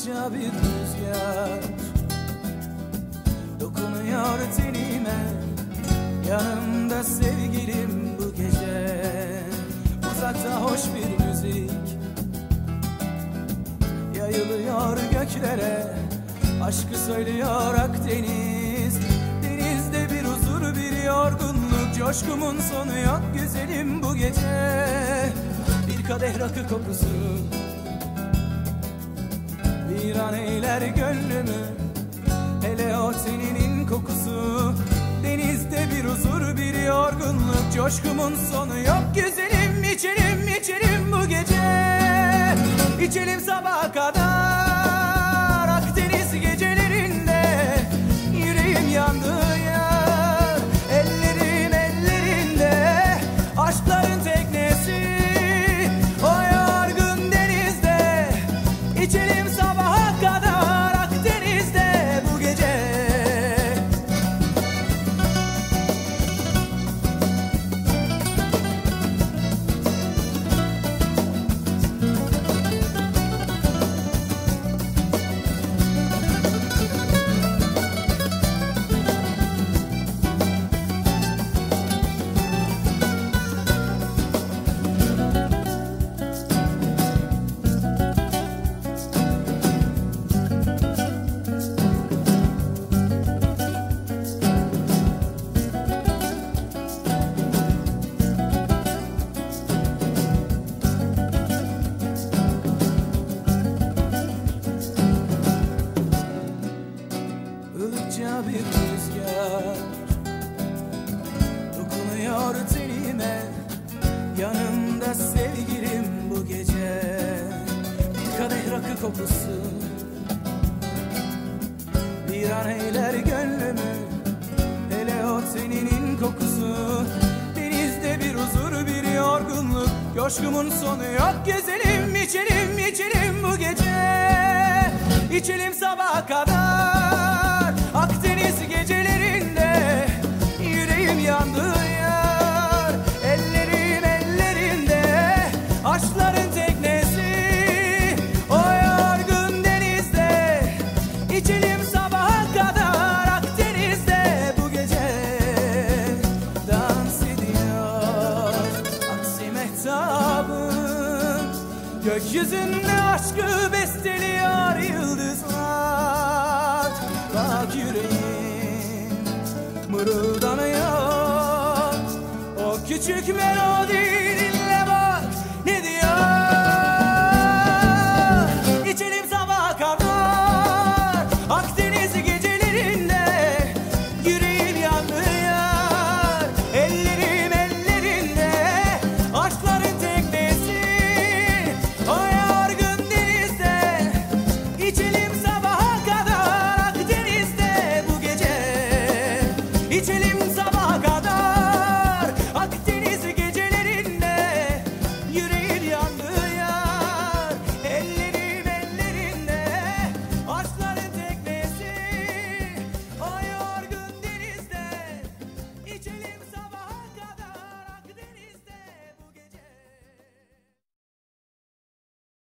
sıcakça bir rüzgar Dokunuyor tenime. Yanımda sevgilim bu gece. Uzakta hoş bir müzik Yayılıyor göklere. Aşkı söylüyor Akdeniz. Denizde bir huzur bir yorgunluk. Coşkumun sonu yok güzelim bu gece. Bir kadeh rakı kokusu. Bir an eyler gönlümü. Hele o teninin kokusu. Denizde bir huzur bir yorgunluk. Coşkumun sonu yok güzelim. İçelim içelim bu gece. İçelim sabaha kadar ılıkça bir rüzgar Dokunuyor tenime. Yanımda sevgilim bu gece. Bir kadeh rakı kokusu. Bir an eyler gönlümü. Hele o teninin kokusu. Denizde bir huzur bir yorgunluk. Coşkumun sonu yok gezelim içelim içelim bu gece. İçelim sabaha kadar Gökyüzünde aşkı besteliyor yıldızlar. Bak yüreğim mırıldanıyor. O küçük melodinin güzelim